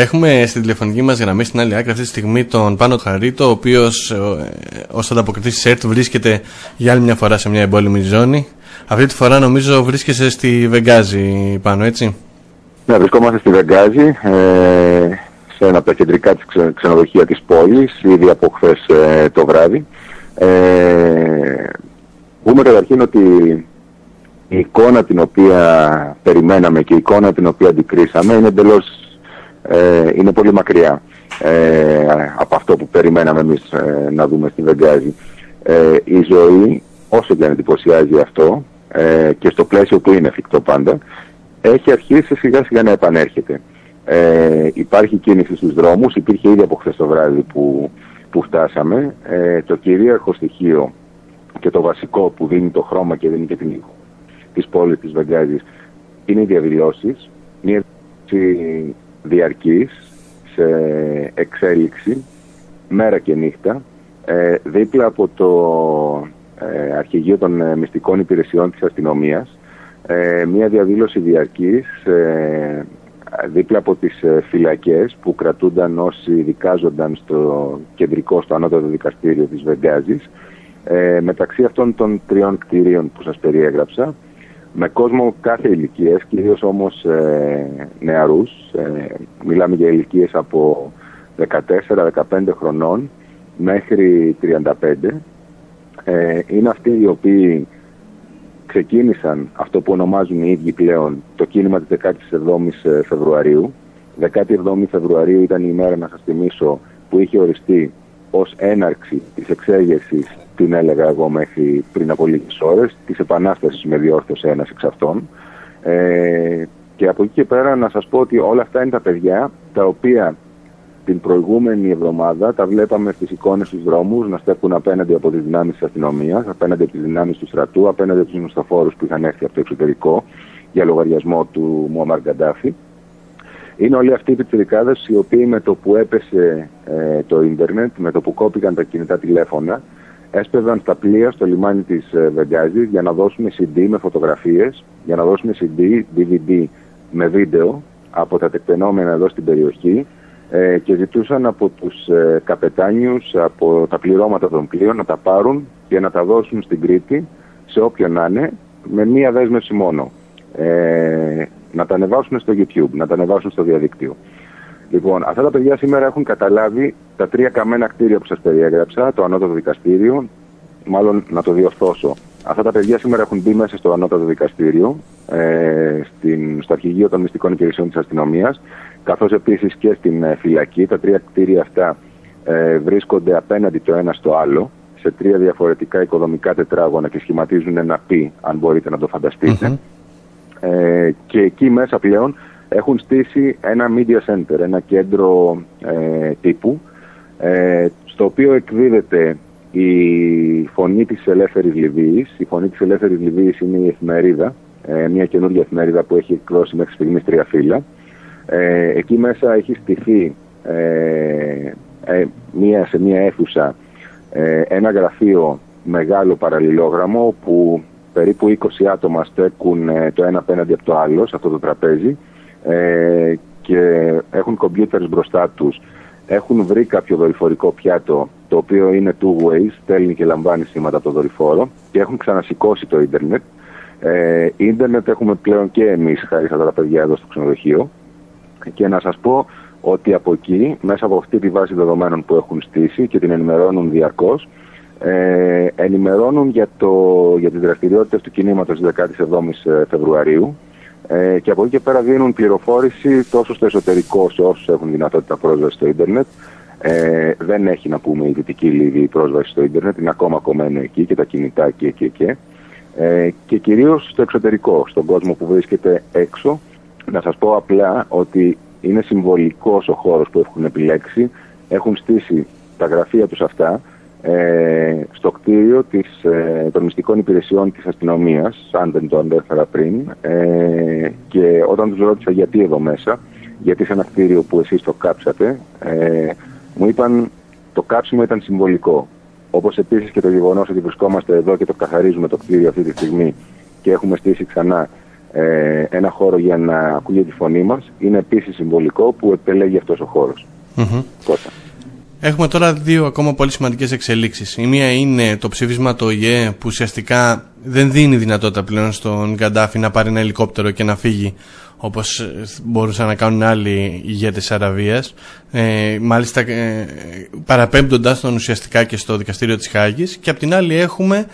Έχουμε στην τηλεφωνική μας γραμμή στην άλλη άκρη αυτή τη στιγμή τον Πάνο Χαρίτο, ο οποίος ως ανταποκριτής της ΕΡΤ βρίσκεται για άλλη μια φορά σε μια εμπόλεμη ζώνη. Αυτή τη φορά νομίζω βρίσκεσαι στη Βεγγάζη πάνω, έτσι; Ναι, βρισκόμαστε στη Βεγγάζη, ε, σε ένα από τα κεντρικά της ξενοδοχεία της πόλης, ήδη από χθες ε, το βράδυ. Ε, πούμε καταρχήν ότι η εικόνα την οποία περιμέναμε και η εικόνα την οποία αντικρίσαμε είναι εντελώς, ε, είναι πολύ μακριά ε, από αυτό που περιμέναμε εμείς ε, να δούμε στη Βεγγάζη. Ε, η ζωή, όσο και αν εντυπωσιάζει αυτό, και στο πλαίσιο που είναι εφικτό πάντα, έχει αρχίσει σιγά σιγά να επανέρχεται. υπάρχει κίνηση στους δρόμους, υπήρχε ήδη από χθες το βράδυ που, που φτάσαμε. το κυρίαρχο στοιχείο και το βασικό που δίνει το χρώμα και δίνει και την ήχο της πόλης της Βεγγάζης είναι οι διαδηλώσεις, μια διαρκής σε εξέλιξη μέρα και νύχτα. Ε, δίπλα από το ε, Αρχηγείο των ε, Μυστικών Υπηρεσιών της Αστυνομίας ε, μια διαδήλωση διαρκής ε, δίπλα από τις φυλακές που κρατούνταν όσοι δικάζονταν στο κεντρικό, στο ανώτατο δικαστήριο της Βεγγάζης μεταξύ αυτών των τριών κτηρίων που σας περιέγραψα με κόσμο κάθε ηλικίας, κυρίως όμως ε, νεαρούς. Ε, μιλάμε για ηλικίες από 14-15 χρονών μέχρι 35. Ε, είναι αυτοί οι οποίοι ξεκίνησαν αυτό που ονομάζουν οι ίδιοι πλέον το κίνημα της 17ης ε, Φεβρουαρίου. 17η Φεβρουαρίου ήταν η ημέρα, να σας θυμίσω, που είχε οριστεί ως έναρξη της εξέγερσης την έλεγα εγώ μέχρι πριν από λίγες ώρες, της επανάστασης με διόρθωσε ένας εξ αυτών. Ε, και από εκεί και πέρα να σας πω ότι όλα αυτά είναι τα παιδιά τα οποία την προηγούμενη εβδομάδα τα βλέπαμε στις εικόνες στους δρόμους να στέκουν απέναντι από τις δυνάμεις της αστυνομίας, απέναντι από τις δυνάμεις του στρατού, απέναντι από τους μουσταφόρους που είχαν έρθει από το εξωτερικό για λογαριασμό του Μουαμαρ Γκαντάφη. Είναι όλοι αυτοί οι πιτσιρικάδες οι οποίοι με το που έπεσε ε, το ίντερνετ, με το που κόπηκαν τα κινητά τηλέφωνα, έσπευαν στα πλοία στο λιμάνι της ε, Βεγγάζης για να δώσουμε CD με φωτογραφίες, για να δώσουμε CD, DVD με βίντεο από τα τεκτενόμενα εδώ στην περιοχή ε, και ζητούσαν από τους ε, καπετάνιους, από τα πληρώματα των πλοίων να τα πάρουν και να τα δώσουν στην Κρήτη σε όποιον να είναι με μία δέσμευση μόνο. Ε, να τα ανεβάσουν στο YouTube, να τα ανεβάσουν στο διαδίκτυο. Λοιπόν, αυτά τα παιδιά σήμερα έχουν καταλάβει τα τρία καμένα κτίρια που σας περιέγραψα, το ανώτατο δικαστήριο, μάλλον να το διορθώσω. Αυτά τα παιδιά σήμερα έχουν μπει μέσα στο ανώτατο δικαστήριο, ε, στην, στο αρχηγείο των μυστικών υπηρεσιών της αστυνομίας, καθώς επίσης και στην ε, φυλακή. Τα τρία κτίρια αυτά ε, βρίσκονται απέναντι το ένα στο άλλο, σε τρία διαφορετικά οικοδομικά τετράγωνα και σχηματίζουν ένα πι, αν μπορείτε να το φανταστειτε Ε, και εκεί μέσα πλέον έχουν στήσει ένα media center, ένα κέντρο ε, τύπου, ε, στο οποίο εκδίδεται η φωνή της ελεύθερης Λιβύης. Η φωνή της ελεύθερης Λιβύης είναι η εφημερίδα, ε, μια καινούργια εφημερίδα που έχει εκδώσει μέχρι στιγμής τρία φύλλα. εκεί μέσα έχει στηθεί μια, σε μια αίθουσα ένα γραφείο μεγάλο παραλληλόγραμμο που περίπου 20 άτομα στέκουν το ένα απέναντι από το άλλο σε αυτό το τραπέζι ε, και έχουν κομπιούτερς μπροστά τους, έχουν βρει κάποιο δορυφορικό πιάτο το οποίο είναι two ways, στέλνει και λαμβάνει σήματα από το δορυφόρο και έχουν ξανασηκώσει το ίντερνετ. Ε, ίντερνετ έχουμε πλέον και εμείς χάρη στα τα παιδιά εδώ στο ξενοδοχείο και να σας πω ότι από εκεί, μέσα από αυτή τη βάση δεδομένων που έχουν στήσει και την ενημερώνουν διαρκώς, ε, ενημερώνουν για, το, για τις δραστηριότητες του κινήματος 17 Φεβρουαρίου ε, και από εκεί και πέρα δίνουν πληροφόρηση τόσο στο εσωτερικό σε όσους έχουν δυνατότητα πρόσβαση στο ίντερνετ. Ε, δεν έχει να πούμε η Δυτική Λίβη πρόσβαση στο ίντερνετ, είναι ακόμα κομμένο εκεί και τα κινητά εκεί, εκεί, εκεί. Ε, και κυρίως στο εξωτερικό, στον κόσμο που βρίσκεται έξω. Να σας πω απλά ότι είναι συμβολικός ο χώρος που έχουν επιλέξει. Έχουν στήσει τα γραφεία τους αυτά ε, στο κτίριο της, ε, των μυστικών υπηρεσιών της αστυνομίας, σαν δεν το ανέφερα πριν, ε, και όταν τους ρώτησα γιατί εδώ μέσα, γιατί σε ένα κτίριο που εσείς το κάψατε, ε, μου είπαν το κάψιμο ήταν συμβολικό. Όπως επίσης και το γεγονός ότι βρισκόμαστε εδώ και το καθαρίζουμε το κτίριο αυτή τη στιγμή και έχουμε στήσει ξανά ε, ένα χώρο για να ακούγεται τη φωνή μας είναι επίσης συμβολικό που επελέγει αυτός ο χώρος. Mm-hmm. Έχουμε τώρα δύο ακόμα πολύ σημαντικές εξελίξεις. Η μία είναι το ψήφισμα του ΟΗΕ που ουσιαστικά δεν δίνει δυνατότητα πλέον στον Γκαντάφη να πάρει ένα ελικόπτερο και να φύγει όπως μπορούσαν να κάνουν άλλοι ηγέτες της Αραβίας ε, μάλιστα ε, παραπέμπτοντας τον ουσιαστικά και στο δικαστήριο της Χάγης και απ' την άλλη έχουμε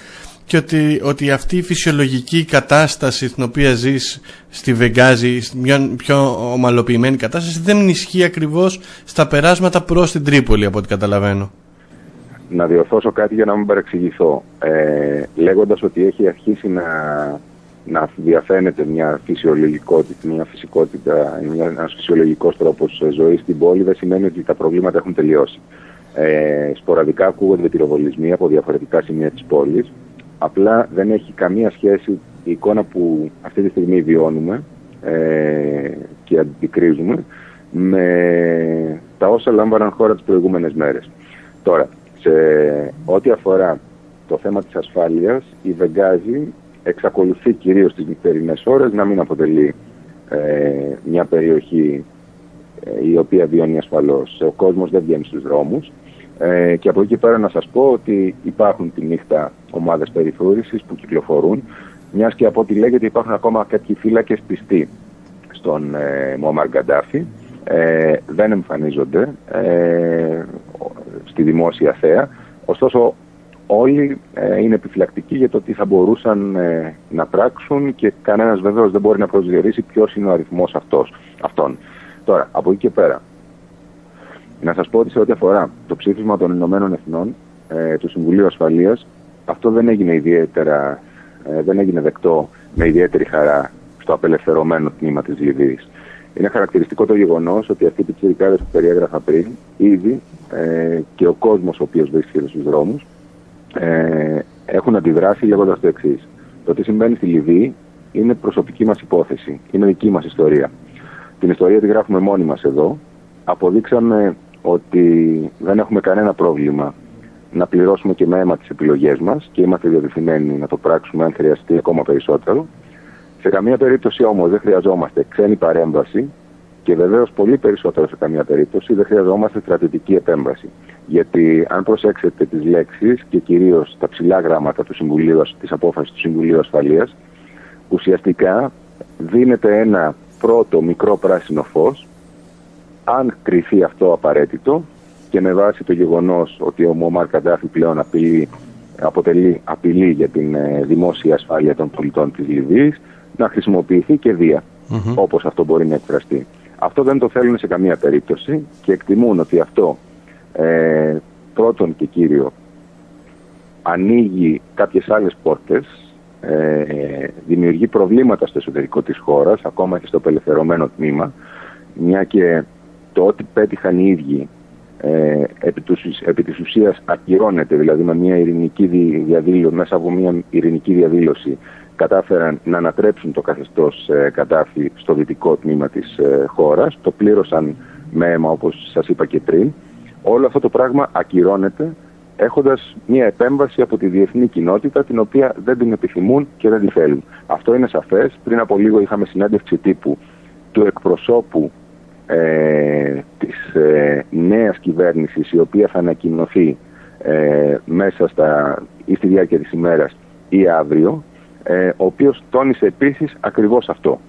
και ότι, ότι αυτή η φυσιολογική κατάσταση στην οποία ζεις στη Βεγγάζη, μια πιο ομαλοποιημένη κατάσταση δεν ισχύει ακριβώς στα περάσματα προς την Τρίπολη από ό,τι καταλαβαίνω. Να διορθώσω κάτι για να μην παρεξηγηθώ. Ε, λέγοντας ότι έχει αρχίσει να, να διαφαίνεται μια φυσιολογικότητα, μια φυσικότητα, μια, ένας φυσιολογικός τρόπος ζωής στην πόλη δεν σημαίνει ότι τα προβλήματα έχουν τελειώσει. Ε, σποραδικά ακούγονται πυροβολισμοί από διαφορετικά σημεία της πόλης Απλά δεν έχει καμία σχέση η εικόνα που αυτή τη στιγμή βιώνουμε ε, και αντικρίζουμε με τα όσα λάμβαναν χώρα τις προηγούμενες μέρες. Τώρα, σε ό,τι αφορά το θέμα της ασφάλειας, η Βεγγάζη εξακολουθεί κυρίως στις νυχτερινές ώρες να μην αποτελεί ε, μια περιοχή ε, η οποία βιώνει ασφαλώς. Ο κόσμος δεν βγαίνει στους δρόμους. Ε, και από εκεί πέρα να σας πω ότι υπάρχουν τη νύχτα ομάδες περιθώρησης που κυκλοφορούν, μιας και από ό,τι λέγεται υπάρχουν ακόμα κάποιοι φύλακες πιστοί στον ε, Μωμάρ Γκαντάφη. Ε, δεν εμφανίζονται ε, στη δημόσια θέα. Ωστόσο όλοι ε, είναι επιφυλακτικοί για το τι θα μπορούσαν ε, να πράξουν και κανένας βεβαίως δεν μπορεί να προσδιορίσει ποιος είναι ο αριθμός αυτός, αυτών. Τώρα, από εκεί και πέρα, να σας πω ότι σε ό,τι αφορά το ψήφισμα των Ηνωμένων Εθνών ε, του Συμβουλίου Ασφαλείας, αυτό δεν έγινε ιδιαίτερα, ε, δεν έγινε δεκτό με ιδιαίτερη χαρά στο απελευθερωμένο τμήμα της Λιβύης. Είναι χαρακτηριστικό το γεγονός ότι αυτοί οι πιτσιρικάδες που περιέγραφα πριν, ήδη ε, και ο κόσμος ο οποίος βρίσκεται στους δρόμους, ε, έχουν αντιδράσει λέγοντας το εξής. Το τι συμβαίνει στη Λιβύη είναι προσωπική μας υπόθεση, είναι δική μας ιστορία. Την ιστορία τη γράφουμε μόνοι μας εδώ. Αποδείξαμε ότι δεν έχουμε κανένα πρόβλημα να πληρώσουμε και με αίμα τις επιλογές μας και είμαστε διαδεθειμένοι να το πράξουμε αν χρειαστεί ακόμα περισσότερο. Σε καμία περίπτωση όμως δεν χρειαζόμαστε ξένη παρέμβαση και βεβαίως πολύ περισσότερο σε καμία περίπτωση δεν χρειαζόμαστε στρατιωτική επέμβαση. Γιατί αν προσέξετε τις λέξεις και κυρίως τα ψηλά γράμματα του Συμβουλίου, της απόφασης του Συμβουλίου Ασφαλείας, ουσιαστικά δίνεται ένα πρώτο μικρό πράσινο φως αν κρυθεί αυτό απαραίτητο και με βάση το γεγονός ότι ο Μωμάρ Καντάφη πλέον απειλεί, αποτελεί απειλή για την ε, δημόσια ασφάλεια των πολιτών της Λιβύης, να χρησιμοποιηθεί και βία, mm-hmm. όπως αυτό μπορεί να εκφραστεί. Αυτό δεν το θέλουν σε καμία περίπτωση και εκτιμούν ότι αυτό ε, πρώτον και κύριο ανοίγει κάποιες άλλες πόρτες, ε, δημιουργεί προβλήματα στο εσωτερικό της χώρας, ακόμα και στο απελευθερωμένο τμήμα, μια και το ότι πέτυχαν οι ίδιοι ε, επί, τους, επί της ουσίας ακυρώνεται, δηλαδή με μια ειρηνική διαδήλωση, μέσα από μια ειρηνική διαδήλωση κατάφεραν να ανατρέψουν το καθεστώς ε, κατάφη στο δυτικό τμήμα της ε, χώρας, το πλήρωσαν με αίμα όπως σας είπα και πριν. Όλο αυτό το πράγμα ακυρώνεται έχοντας μια επέμβαση από τη διεθνή κοινότητα την οποία δεν την επιθυμούν και δεν τη θέλουν. Αυτό είναι σαφές. Πριν από λίγο είχαμε συνέντευξη τύπου του εκπροσώπου ε, της ε, νέας κυβέρνησης η οποία θα ανακοινωθεί ε, μέσα στα, ή στη διάρκεια της ημέρας ή αύριο ε, ο οποίος τόνισε επίσης ακριβώς αυτό.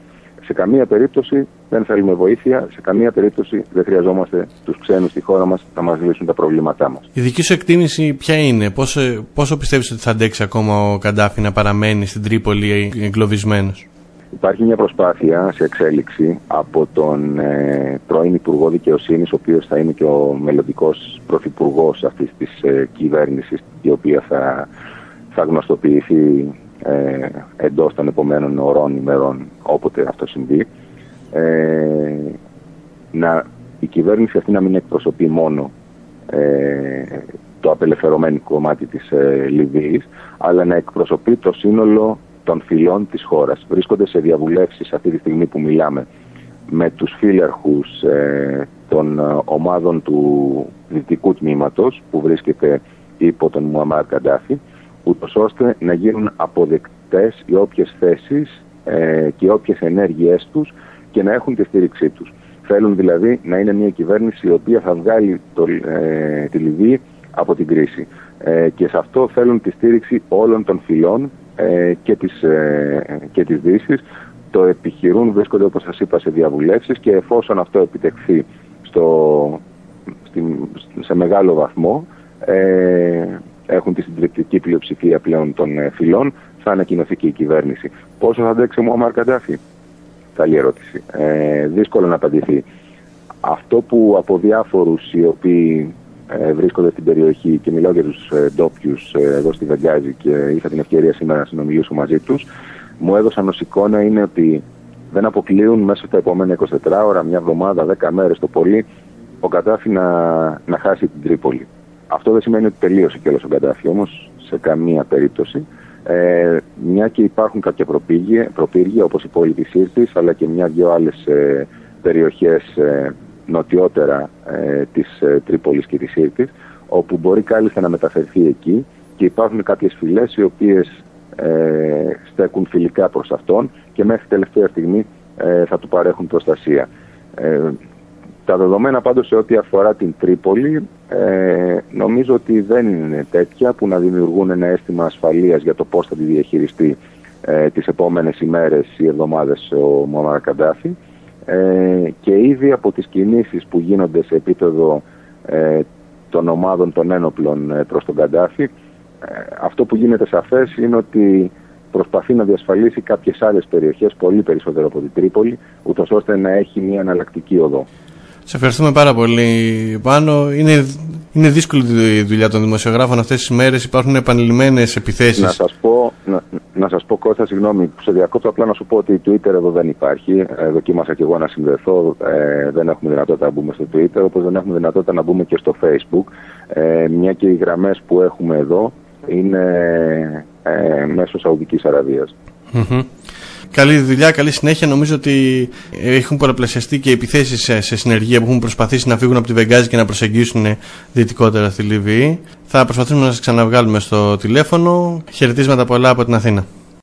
Σε καμία περίπτωση δεν θέλουμε βοήθεια, σε καμία περίπτωση δεν χρειαζόμαστε τους ξένους στη χώρα μας να μας λύσουν τα προβλήματά μας. Η δική σου εκτίμηση ποια είναι, πόσο, πόσο πιστεύεις ότι θα αντέξει ακόμα ο Καντάφη να παραμένει στην Τρίπολη εγκλωβισμένος; Υπάρχει μια προσπάθεια σε εξέλιξη από τον ε, πρώην Υπουργό Δικαιοσύνης, ο οποίος θα είναι και ο μελλοντικός πρωθυπουργός αυτής της ε, κυβέρνησης, η οποία θα, θα γνωστοποιηθεί ε, εντός των επομένων ωρών ημερών, όποτε αυτό συμβεί. Ε, να, η κυβέρνηση αυτή να μην εκπροσωπεί μόνο ε, το απελευθερωμένο κομμάτι της ε, Λιβύης, αλλά να εκπροσωπεί το σύνολο των φυλών της χώρας. Βρίσκονται σε διαβουλεύσεις αυτή τη στιγμή που μιλάμε με τους φύλαρχους ε, των ε, ομάδων του δυτικού τμήματος που βρίσκεται υπό τον Μουαμάρ Καντάφη ούτως ώστε να γίνουν αποδεκτές οι όποιες θέσεις ε, και όποιες ενέργειές τους και να έχουν τη στήριξή τους. Θέλουν δηλαδή να είναι μια κυβέρνηση η οποία θα βγάλει το, ε, τη Λιβύη από την κρίση. Ε, και σε αυτό θέλουν τη στήριξη όλων των φυλών ε, και, της, ε, και της Δύσης. Το επιχειρούν, βρίσκονται όπως σας είπα σε διαβουλεύσεις και εφόσον αυτό επιτευχθεί στο, σε μεγάλο βαθμό ε, έχουν τη συντριπτική πλειοψηφία πλέον των ε, φυλών θα ανακοινωθεί και η κυβέρνηση. Πόσο θα αντέξει ο Μωαμάρ Καντάφη; Καλή ερώτηση. Ε, δύσκολο να απαντηθεί. Αυτό που από διάφορους οι οποίοι ε, βρίσκονται στην περιοχή και μιλάω για τους ε, ντόπιους ε, εδώ στη Βεγγάζη και είχα την ευκαιρία σήμερα να συνομιλήσω μαζί τους, μου έδωσαν ως εικόνα είναι ότι δεν αποκλείουν μέσα στα επόμενα 24 ώρα, μια εβδομάδα, 10 μέρες το πολύ, ο Καντάφη να, να χάσει την Τρίπολη. Αυτό δεν σημαίνει ότι τελείωσε κιόλας ο Καντάφη όμως σε καμία περίπτωση. Ε, μια και υπάρχουν κάποια προπύργια, προπύργια όπως η πόλη της Σύρτης αλλά και μια-δυο άλλες ε, περιοχές ε, νοτιότερα ε, της ε, Τρίπολης και της Σύρτης όπου μπορεί κάλλιστα να μεταφερθεί εκεί και υπάρχουν κάποιες φυλές οι οποίες ε, στέκουν φιλικά προς αυτόν και μέχρι τελευταία στιγμή ε, θα του παρέχουν προστασία. Ε, τα δεδομένα πάντως σε ό,τι αφορά την Τρίπολη ε, νομίζω ότι δεν είναι τέτοια που να δημιουργούν ένα αίσθημα ασφαλείας για το πώς θα τη διαχειριστεί ε, τις επόμενες ημέρες ή εβδομάδες ο Μωμάρα Καντάφη ε, και ήδη από τις κινήσεις που γίνονται σε επίπεδο ε, των ομάδων των ένοπλων ε, προς τον Καντάφη ε, αυτό που γίνεται σαφές είναι ότι προσπαθεί να διασφαλίσει κάποιες άλλες περιοχές πολύ περισσότερο από την Τρίπολη ούτως ώστε να έχει μια αναλλακτική οδό. Σε ευχαριστούμε πάρα πολύ πάνω. Είναι, είναι δύσκολη η δουλειά των δημοσιογράφων αυτές τις μέρες. Υπάρχουν επανειλημμένες επιθέσεις. Να σας πω, να, να σας πω Κώστα, συγγνώμη, σε διακόπτω απλά να σου πω ότι η Twitter εδώ δεν υπάρχει. Ε, δοκίμασα και εγώ να συνδεθώ. Ε, δεν έχουμε δυνατότητα να μπούμε στο Twitter, όπως δεν έχουμε δυνατότητα να μπούμε και στο Facebook. Ε, μια και οι γραμμές που έχουμε εδώ είναι ε, μέσω Σαουδικής Αραβίας. Καλή δουλειά, καλή συνέχεια. Νομίζω ότι έχουν πολλαπλασιαστεί και επιθέσεις σε, σε συνεργεία που έχουν προσπαθήσει να φύγουν από τη Βεγγάζη και να προσεγγίσουν δυτικότερα στη Λιβύη. Θα προσπαθήσουμε να σας ξαναβγάλουμε στο τηλέφωνο. Χαιρετίσματα πολλά από την Αθήνα.